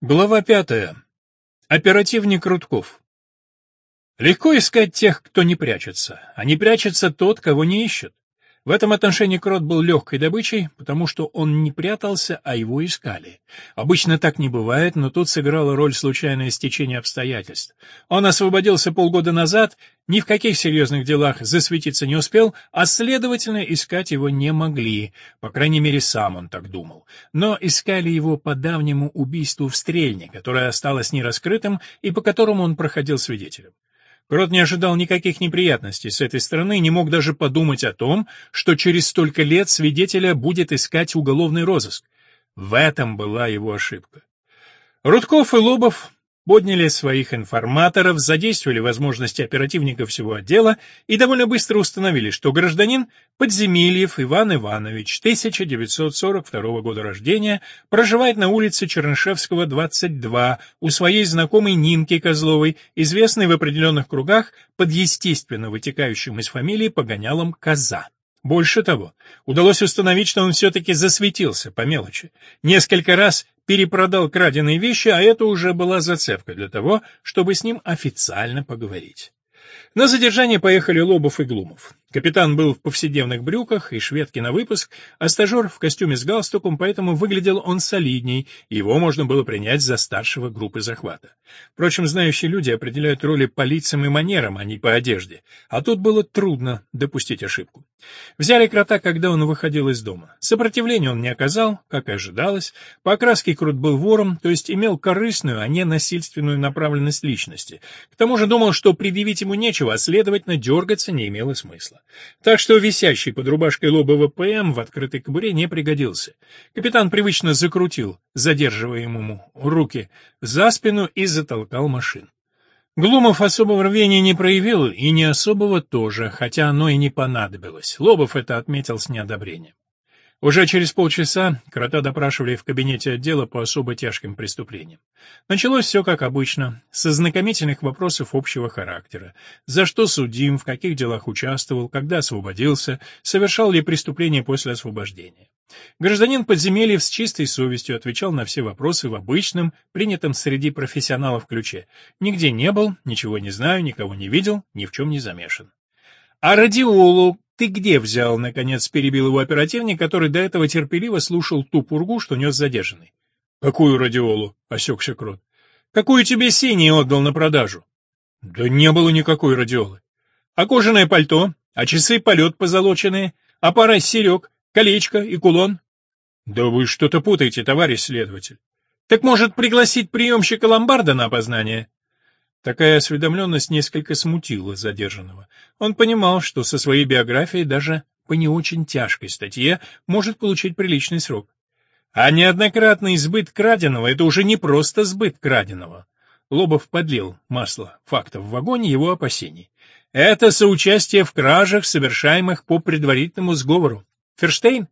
Глава пятая. Оперативник Рудков. Легко искать тех, кто не прячется, а не прячется тот, кого не ищут. В этом отношении Крот был легкой добычей, потому что он не прятался, а его искали. Обычно так не бывает, но тут сыграло роль случайное стечение обстоятельств. Он освободился полгода назад, ни в каких серьезных делах засветиться не успел, а, следовательно, искать его не могли. По крайней мере, сам он так думал. Но искали его по давнему убийству в Стрельне, которое осталось нераскрытым и по которому он проходил свидетелем. Крот не ожидал никаких неприятностей с этой стороны и не мог даже подумать о том, что через столько лет свидетеля будет искать уголовный розыск. В этом была его ошибка. Рудков и Лобов подняли своих информаторов, задействовали возможности оперативников всего отдела и довольно быстро установили, что гражданин Подземельев Иван Иванович, 1942 года рождения, проживает на улице Чернышевского, 22, у своей знакомой Нинки Козловой, известной в определенных кругах под естественно вытекающим из фамилии погонялом Коза. Больше того, удалось установить, что он все-таки засветился по мелочи. Несколько раз перепродал краденые вещи, а это уже была зацепка для того, чтобы с ним официально поговорить. На задержание поехали Лобов и Глумов. Капитан был в повседневных брюках и шведке на выпуск, а стажер в костюме с галстуком, поэтому выглядел он солидней, и его можно было принять за старшего группы захвата. Впрочем, знающие люди определяют роли по лицам и манерам, а не по одежде, а тут было трудно допустить ошибку. Взяли крота, когда он выходил из дома. Сопротивления он не оказал, как и ожидалось. По окраске крут был вором, то есть имел корыстную, а не насильственную направленность личности. К тому же думал, что предъявить ему нечего, а следовательно, дергаться не имело смысла. Так что висящий под рубашкой Лобова ПМ в открытой кобуре не пригодился. Капитан привычно закрутил задерживаемому руки за спину и затолкал машину. Глумов особого рвения не проявил, и не особого тоже, хотя оно и не понадобилось. Лобов это отметил с неодобрением. Уже через полчаса крота допрашивали в кабинете отдела по особо тяжким преступлениям. Началось все как обычно, с ознакомительных вопросов общего характера. За что судим, в каких делах участвовал, когда освободился, совершал ли преступление после освобождения. Гражданин Подземельев с чистой совестью отвечал на все вопросы в обычном, принятом среди профессионалов ключе. Нигде не был, ничего не знаю, никого не видел, ни в чем не замешан. А радиолу «Ты где взял?» — наконец перебил его оперативник, который до этого терпеливо слушал ту пургу, что нес задержанный. «Какую радиолу?» — осекся Крот. «Какую тебе синий отдал на продажу?» «Да не было никакой радиолы. А кожаное пальто? А часы полет позолоченные? А пара серег, колечко и кулон?» «Да вы что-то путаете, товарищ следователь. Так, может, пригласить приемщика ломбарда на опознание?» Такая осведомленность несколько смутила задержанного. Он понимал, что со своей биографией даже по не очень тяжкой статье может получить приличный срок. А неоднократный сбыт краденого — это уже не просто сбыт краденого. Лобов подлил масло фактов в огонь его опасений. Это соучастие в кражах, совершаемых по предварительному сговору. Ферштейн?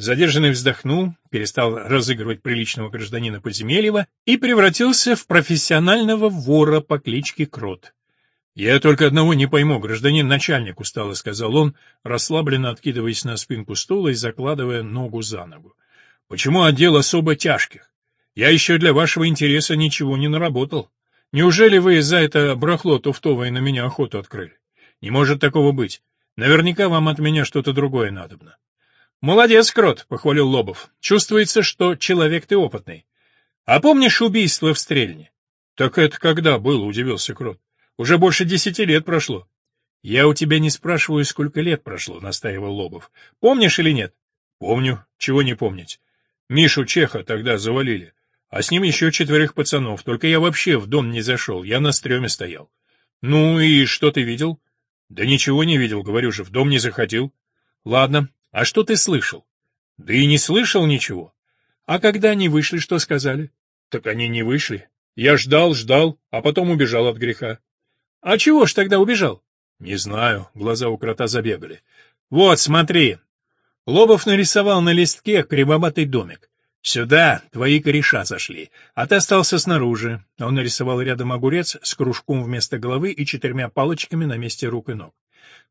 Задержанный вздохнул, перестал разыгрывать приличного гражданина Подземельева и превратился в профессионального вора по кличке Крот. «Я только одного не пойму, гражданин начальник», — устало сказал он, расслабленно откидываясь на спинку стула и закладывая ногу за ногу. «Почему отдел особо тяжких? Я еще для вашего интереса ничего не наработал. Неужели вы за это брахло туфтовое на меня охоту открыли? Не может такого быть. Наверняка вам от меня что-то другое надобно». «Молодец, Крот», — похвалил Лобов. «Чувствуется, что человек ты опытный. А помнишь убийство в Стрельне?» «Так это когда было?» — удивился Крот. «Уже больше десяти лет прошло». «Я у тебя не спрашиваю, сколько лет прошло», — настаивал Лобов. «Помнишь или нет?» «Помню. Чего не помнить. Мишу Чеха тогда завалили. А с ним еще четверых пацанов. Только я вообще в дом не зашел. Я на стреме стоял». «Ну и что ты видел?» «Да ничего не видел, говорю же, в дом не заходил». «Ладно, а что ты слышал? Да и не слышал ничего. А когда они вышли, что сказали? Так они не вышли. Я ждал, ждал, а потом убежал от греха. А чего ж тогда убежал? Не знаю, глаза у крота забегали. Вот, смотри. Лобов нарисовал на листке кривоватый домик. Сюда твои кореша зашли, а ты остался снаружи. Он нарисовал рядом огурец с кружком вместо головы и четырьмя палочками на месте рук и ног.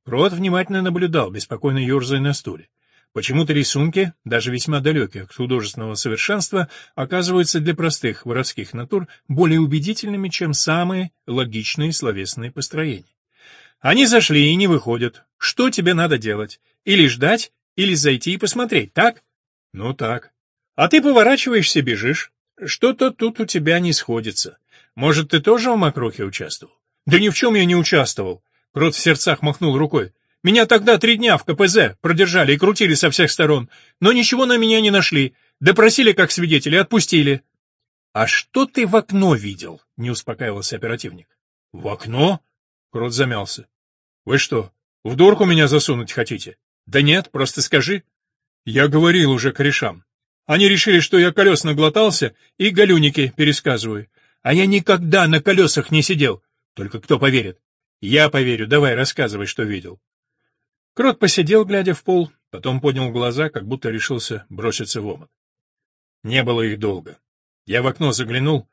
Крот внимательно наблюдал, беспокойно ерзая на стуле. Почему-то рисунки, даже весьма далекие от художественного совершенства, оказываются для простых воровских натур более убедительными, чем самые логичные словесные построения. Они зашли и не выходят. Что тебе надо делать? Или ждать, или зайти и посмотреть, так? Ну так. А ты поворачиваешься, бежишь. Что-то тут у тебя не сходится. Может, ты тоже в мокрухе участвовал? Да ни в чем я не участвовал. Крот в сердцах махнул рукой. Меня тогда три дня в КПЗ продержали и крутили со всех сторон, но ничего на меня не нашли. Допросили как свидетеля, отпустили. — А что ты в окно видел? — не успокаивался оперативник. — В окно? — Крот замялся. — Вы что, в дурку меня засунуть хотите? — Да нет, просто скажи. — Я говорил уже корешам. Они решили, что я колес наглотался и галюники пересказываю. А я никогда на колесах не сидел. Только кто поверит? Я поверю, давай рассказывай, что видел. Крот посидел, глядя в пол, потом поднял глаза, как будто решился броситься в омут. Не было их долго. Я в окно заглянул,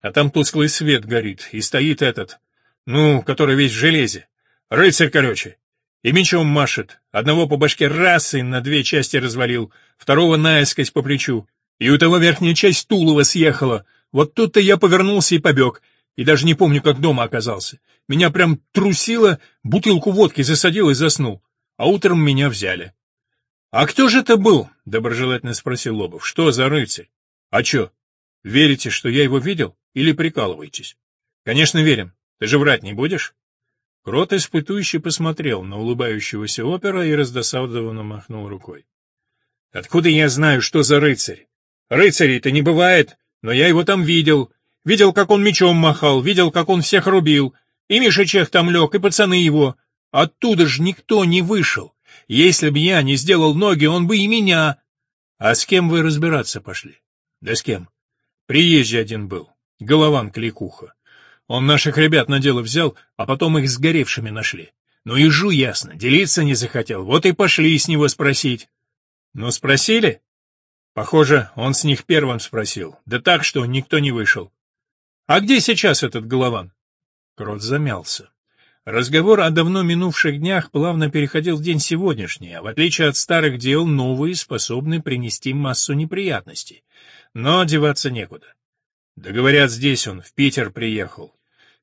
а там тусклый свет горит, и стоит этот, ну, который весь в железе. Рыцарь, короче. И мечом машет. Одного по башке раз и на две части развалил, второго наискось по плечу. И у того верхняя часть тулова съехала. Вот тут-то я повернулся и побег, и даже не помню, как дома оказался. Меня прям трусило, бутылку водки засадил и заснул. А утром меня взяли. — А кто же это был? — доброжелательно спросил Лобов. — Что за рыцарь? — А чё? Верите, что я его видел? Или прикалываетесь? — Конечно, верим. Ты же врать не будешь? Крот испытующе посмотрел на улыбающегося опера и раздосадованно махнул рукой. — Откуда я знаю, что за рыцарь? Рыцарей-то не бывает, но я его там видел. Видел, как он мечом махал, видел, как он всех рубил. И Миша Чех там лег, и пацаны его. Оттуда же никто не вышел. Если б я не сделал ноги, он бы и меня. А с кем вы разбираться пошли? Да с кем? Приезжий один был. Голован Кликуха. Он наших ребят на дело взял, а потом их сгоревшими нашли. Ну и жу ясно, делиться не захотел, вот и пошли с него спросить. Ну, спросили? Похоже, он с них первым спросил, да так, что никто не вышел. А где сейчас этот Голован? Крот замялся. Разговор о давно минувших днях плавно переходил в день сегодняшний, а в отличие от старых дел, новые способны принести массу неприятностей. Но деваться некуда. Да говорят, здесь он, в Питер приехал.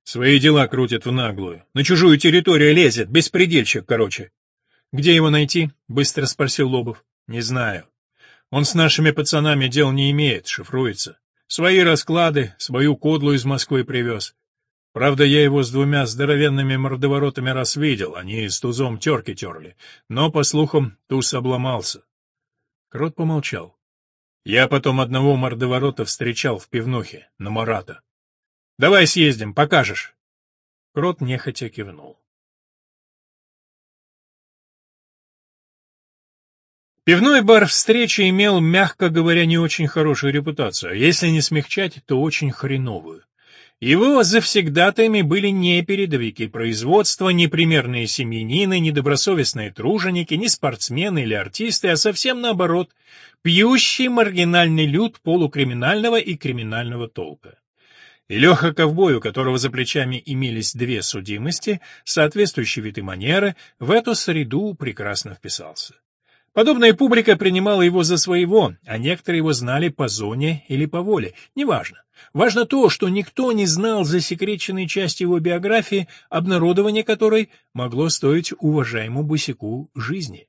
Свои дела крутит в наглую. На чужую территорию лезет, беспредельщик, короче. Где его найти? Быстро спросил Лобов. Не знаю. Он с нашими пацанами дел не имеет, шифруется. Свои расклады, свою кодлу из Москвы привез. Правда, я его с двумя здоровенными мордоворотами раз видел, они с тузом терки терли. Но, по слухам, туз обломался. Крот помолчал. Я потом одного мордоворота встречал в пивнухе, на Марата. Давай съездим, покажешь. Крот нехотя кивнул. Пивной бар встречи имел, мягко говоря, не очень хорошую репутацию, а если не смягчать, то очень хреновую. Его завсегдатаями были не передовики производства, не примерные семьянины, не добросовестные труженики, не спортсмены или артисты, а совсем наоборот, пьющий маргинальный люд полукриминального и криминального толка. И Леха Ковбой, у которого за плечами имелись две судимости, соответствующие вид и манеры, в эту среду прекрасно вписался. Подобная публика принимала его за своего, а некоторые его знали по зоне или по воле, неважно. Важно то, что никто не знал засекреченной части его биографии, обнародование которой могло стоить уважаемому босику жизни.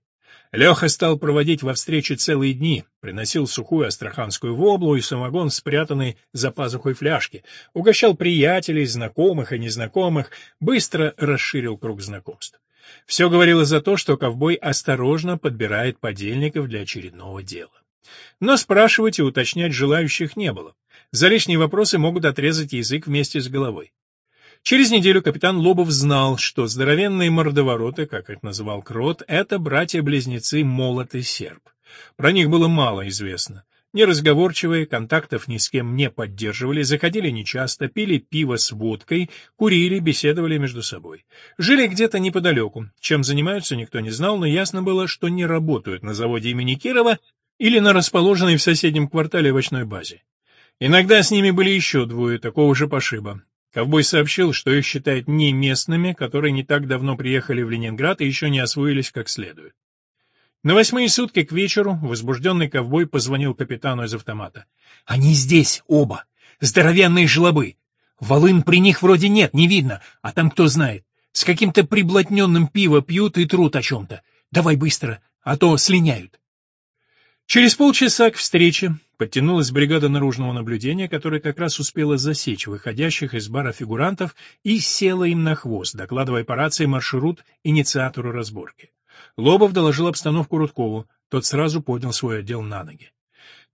Леха стал проводить во встрече целые дни, приносил сухую астраханскую воблу и самогон, спрятанный за пазухой фляжки, угощал приятелей, знакомых и незнакомых, быстро расширил круг знакомств. Все говорило за то, что ковбой осторожно подбирает подельников для очередного дела. Но спрашивать и уточнять желающих не было. За лишние вопросы могут отрезать язык вместе с головой. Через неделю капитан Лобов знал, что здоровенные мордовороты, как их называл Крот, это братья-близнецы Молот и Серб. Про них было мало известно. Неразговорчивые, контактов ни с кем не поддерживали, заходили нечасто, пили пиво с водкой, курили, беседовали между собой. Жили где-то неподалеку. Чем занимаются, никто не знал, но ясно было, что не работают на заводе имени Кирова или на расположенной в соседнем квартале овощной базе. Иногда с ними были еще двое такого же пошиба. Ковбой сообщил, что их считают не местными, которые не так давно приехали в Ленинград и еще не освоились как следует. На восьмые сутки к вечеру возбужденный ковбой позвонил капитану из автомата. «Они здесь, оба! Здоровенные жлобы! Волын при них вроде нет, не видно, а там кто знает. С каким-то приблотненным пиво пьют и трут о чем-то. Давай быстро, а то слиняют». Через полчаса к встрече подтянулась бригада наружного наблюдения, которая как раз успела засечь выходящих из бара фигурантов и села им на хвост, докладывая по рации маршрут инициатору разборки. Лобов доложил обстановку Рудкову, тот сразу поднял свой отдел на ноги.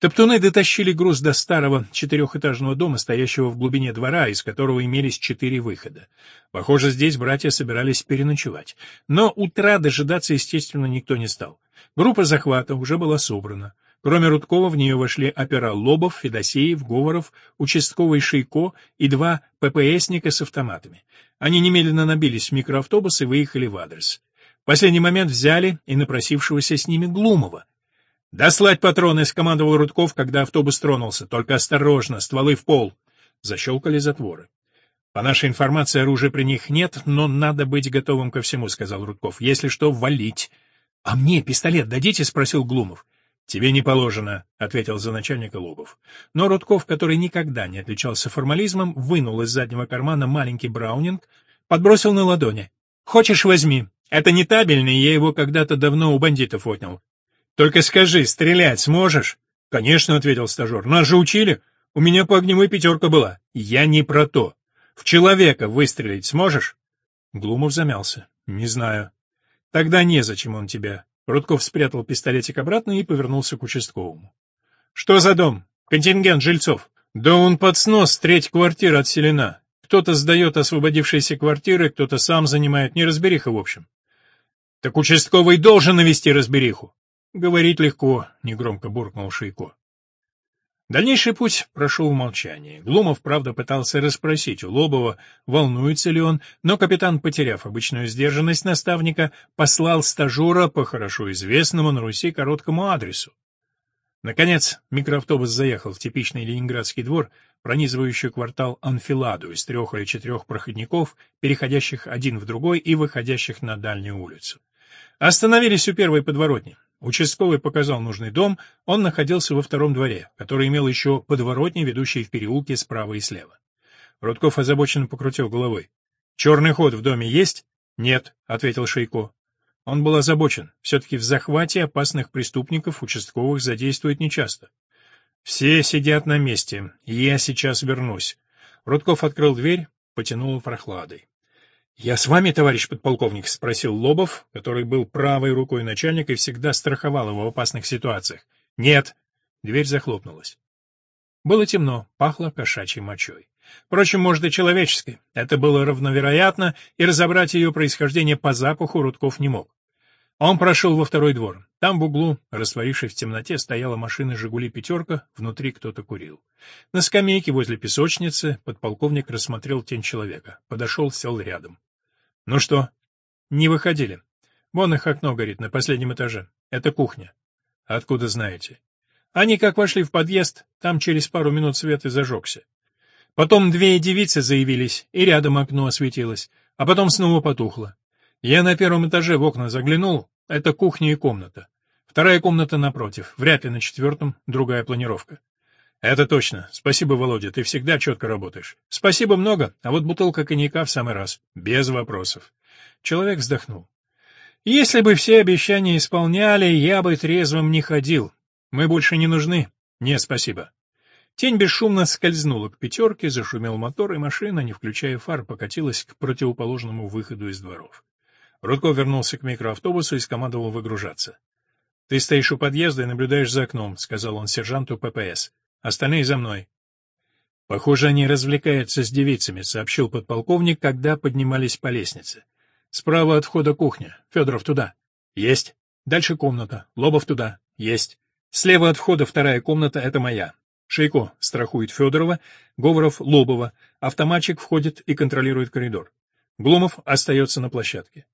Топтуны дотащили груз до старого четырехэтажного дома, стоящего в глубине двора, из которого имелись четыре выхода. Похоже, здесь братья собирались переночевать. Но утра дожидаться, естественно, никто не стал. Группа захвата уже была собрана. Кроме Рудкова в нее вошли опера Лобов, Федосеев, Говоров, участковый Шейко и два ППСника с автоматами. Они немедленно набились в микроавтобус и выехали в адрес. В последний момент взяли и напросившегося с ними Глумова. «Дослать патроны!» — скомандовал Рудков, когда автобус тронулся. «Только осторожно, стволы в пол!» Защелкали затворы. «По нашей информации, оружия при них нет, но надо быть готовым ко всему», — сказал Рудков. «Если что, валить». «А мне пистолет дадите?» — спросил Глумов. «Тебе не положено», — ответил за начальника Лобов. Но Рудков, который никогда не отличался формализмом, вынул из заднего кармана маленький браунинг, подбросил на ладони. «Хочешь, возьми. Это не табельный, я его когда-то давно у бандитов отнял. Только скажи, стрелять сможешь? Конечно, ответил стажер. Нас же учили. У меня по огневой пятерка была. Я не про то. В человека выстрелить сможешь? Глумов замялся. Не знаю. Тогда незачем он тебя. Рудков спрятал пистолетик обратно и повернулся к участковому. Что за дом? Контингент жильцов. Да он под снос, треть квартиры отселена. Кто-то сдает освободившиеся квартиры, кто-то сам занимает, неразбериха в общем. Так участковый должен навести разбериху. Говорить легко, негромко буркнул Шейко. Дальнейший путь прошел в молчании. Глумов, правда, пытался расспросить у Лобова, волнуется ли он, но капитан, потеряв обычную сдержанность наставника, послал стажера по хорошо известному на Руси короткому адресу. Наконец, микроавтобус заехал в типичный ленинградский двор, пронизывающий квартал Анфиладу из трех или четырех проходников, переходящих один в другой и выходящих на дальнюю улицу. Остановились у первой подворотни. Участковый показал нужный дом, он находился во втором дворе, который имел еще подворотни, ведущие в переулки справа и слева. Рудков озабоченно покрутил головой. «Черный ход в доме есть?» «Нет», — ответил Шейко. Он был озабочен. Все-таки в захвате опасных преступников участковых задействуют нечасто. «Все сидят на месте. Я сейчас вернусь». Рудков открыл дверь, потянул прохладой. «Я с вами, товарищ подполковник?» — спросил Лобов, который был правой рукой начальника и всегда страховал его в опасных ситуациях. «Нет». Дверь захлопнулась. Было темно, пахло кошачьей мочой. Впрочем, может, и человеческой. Это было равновероятно, и разобрать ее происхождение по запаху Рудков не мог. Он прошел во второй двор. Там в углу, растворившись в темноте, стояла машина «Жигули пятерка», внутри кто-то курил. На скамейке возле песочницы подполковник рассмотрел тень человека. Подошел, сел рядом. «Ну что?» «Не выходили. Вон их окно горит на последнем этаже. Это кухня». «Откуда знаете?» «Они как вошли в подъезд, там через пару минут свет и зажегся. Потом две девицы заявились, и рядом окно осветилось, а потом снова потухло. Я на первом этаже в окна заглянул, это кухня и комната. Вторая комната напротив, вряд ли на четвертом, другая планировка. Это точно. Спасибо, Володя, ты всегда четко работаешь. Спасибо много, а вот бутылка коньяка в самый раз. Без вопросов. Человек вздохнул. Если бы все обещания исполняли, я бы трезвым не ходил. Мы больше не нужны. Не, спасибо. Тень бесшумно скользнула к пятерке, зашумел мотор, и машина, не включая фар, покатилась к противоположному выходу из дворов. Рудков вернулся к микроавтобусу и скомандовал выгружаться. — Ты стоишь у подъезда и наблюдаешь за окном, — сказал он сержанту ППС. — Остальные за мной. — Похоже, они развлекаются с девицами, — сообщил подполковник, когда поднимались по лестнице. — Справа от входа кухня. Федоров туда. — Есть. Дальше комната. Лобов туда. — Есть. Слева от входа вторая комната — это моя. Шейко страхует Федорова, Говоров — Лобова. Автоматчик входит и контролирует коридор. Глумов остается на площадке.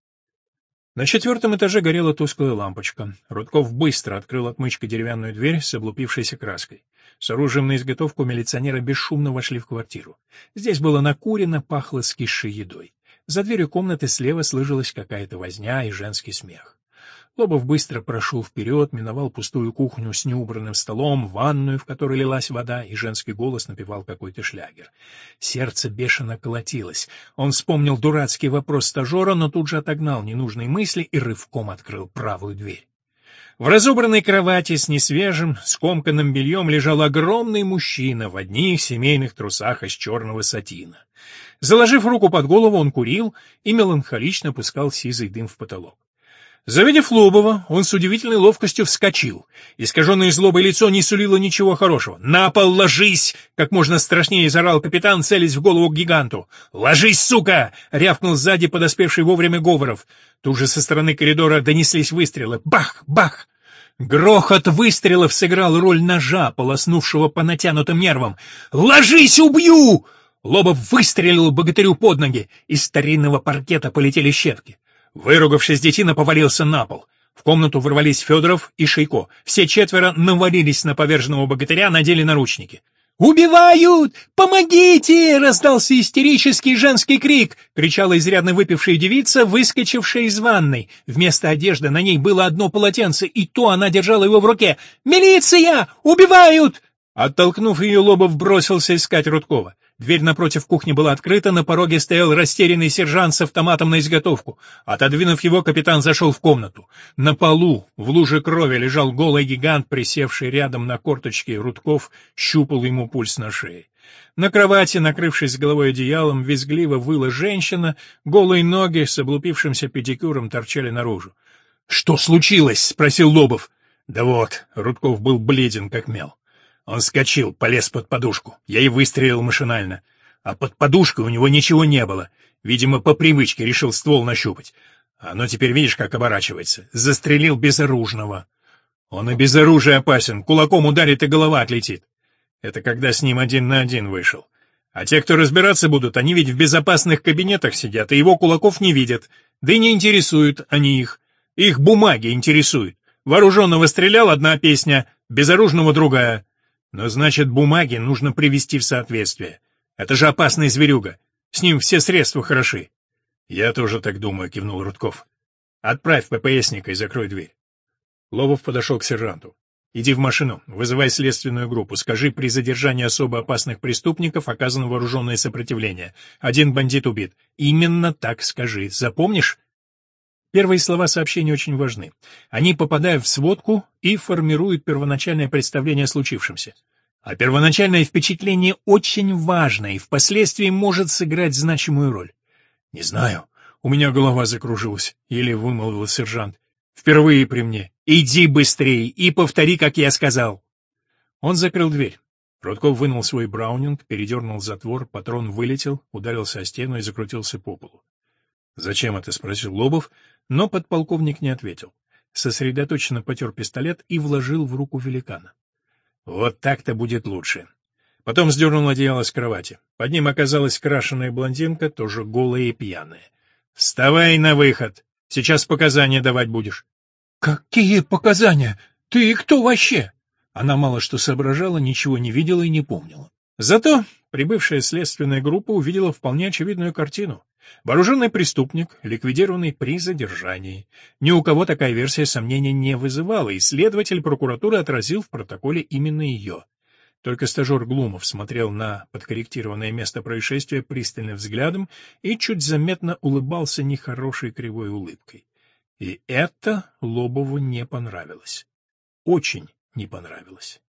На четвертом этаже горела тусклая лампочка. Рудков быстро открыл отмычкой деревянную дверь с облупившейся краской. С оружием на изготовку милиционеры бесшумно вошли в квартиру. Здесь было накурено, пахло скисшей едой. За дверью комнаты слева слышалась какая-то возня и женский смех. Лобов быстро прошел вперед, миновал пустую кухню с неубранным столом, ванную, в которой лилась вода, и женский голос напевал какой-то шлягер. Сердце бешено колотилось. Он вспомнил дурацкий вопрос стажера, но тут же отогнал ненужные мысли и рывком открыл правую дверь. В разобранной кровати с несвежим, скомканным бельем лежал огромный мужчина в одних семейных трусах из черного сатина. Заложив руку под голову, он курил и меланхолично пускал сизый дым в потолок. Завидев Лобова, он с удивительной ловкостью вскочил. Искаженное злобой лицо не сулило ничего хорошего. «На пол ложись!» — как можно страшнее зарал капитан, целясь в голову к гиганту. «Ложись, сука!» — рявкнул сзади подоспевший вовремя Говоров. Тут же со стороны коридора донеслись выстрелы. Бах! Бах! Грохот выстрелов сыграл роль ножа, полоснувшего по натянутым нервам. «Ложись, убью!» Лобов выстрелил богатырю под ноги. Из старинного паркета полетели щепки. Выругавшись, детина повалился на пол. В комнату ворвались Федоров и Шейко. Все четверо навалились на поверженного богатыря, надели наручники. «Убивают! Помогите!» — раздался истерический женский крик, кричала изрядно выпившая девица, выскочившая из ванной. Вместо одежды на ней было одно полотенце, и то она держала его в руке. «Милиция! Убивают!» Оттолкнув ее, Лобов бросился искать Рудкова. Дверь напротив кухни была открыта, на пороге стоял растерянный сержант с автоматом на изготовку. Отодвинув его, капитан зашел в комнату. На полу, в луже крови, лежал голый гигант, присевший рядом на корточке, Рудков щупал ему пульс на шее. На кровати, накрывшись головой одеялом, визгливо выла женщина, голые ноги с облупившимся педикюром торчали наружу. — Что случилось? — спросил Лобов. — Да вот, Рудков был бледен, как мел. Он скочил, полез под подушку. Я и выстрелил машинально. А под подушкой у него ничего не было. Видимо, по привычке решил ствол нащупать. Оно теперь видишь, как оборачивается. Застрелил безоружного. Он и без оружия опасен. Кулаком ударит, и голова отлетит. Это когда с ним один на один вышел. А те, кто разбираться будут, они ведь в безопасных кабинетах сидят, и его кулаков не видят. Да и не интересуют они их. Их бумаги интересуют. Вооруженного стрелял одна песня, безоружного другая. Но значит, бумаги нужно привести в соответствие. Это же опасный зверюга. С ним все средства хороши. Я тоже так думаю, кивнул Рудков. Отправь ППСника и закрой дверь. Лобов подошел к сержанту. Иди в машину, вызывай следственную группу, скажи, при задержании особо опасных преступников оказано вооруженное сопротивление. Один бандит убит. Именно так скажи. Запомнишь? Первые слова сообщения очень важны. Они попадают в сводку и формируют первоначальное представление о случившемся. А первоначальное впечатление очень важно и впоследствии может сыграть значимую роль. «Не знаю. У меня голова закружилась», — еле вымолвил сержант. «Впервые при мне. Иди быстрее и повтори, как я сказал». Он закрыл дверь. Рудков вынул свой браунинг, передернул затвор, патрон вылетел, ударился о стену и закрутился по полу. «Зачем это?» — спросил Лобов, но подполковник не ответил. Сосредоточенно потер пистолет и вложил в руку великана. «Вот так-то будет лучше». Потом сдернул одеяло с кровати. Под ним оказалась крашеная блондинка, тоже голая и пьяная. «Вставай на выход! Сейчас показания давать будешь». «Какие показания? Ты кто вообще?» Она мало что соображала, ничего не видела и не помнила. Зато прибывшая следственная группа увидела вполне очевидную картину. Вооруженный преступник, ликвидированный при задержании. Ни у кого такая версия сомнений не вызывала, и следователь прокуратуры отразил в протоколе именно ее. Только стажер Глумов смотрел на подкорректированное место происшествия пристальным взглядом и чуть заметно улыбался нехорошей кривой улыбкой. И это Лобову не понравилось. Очень не понравилось.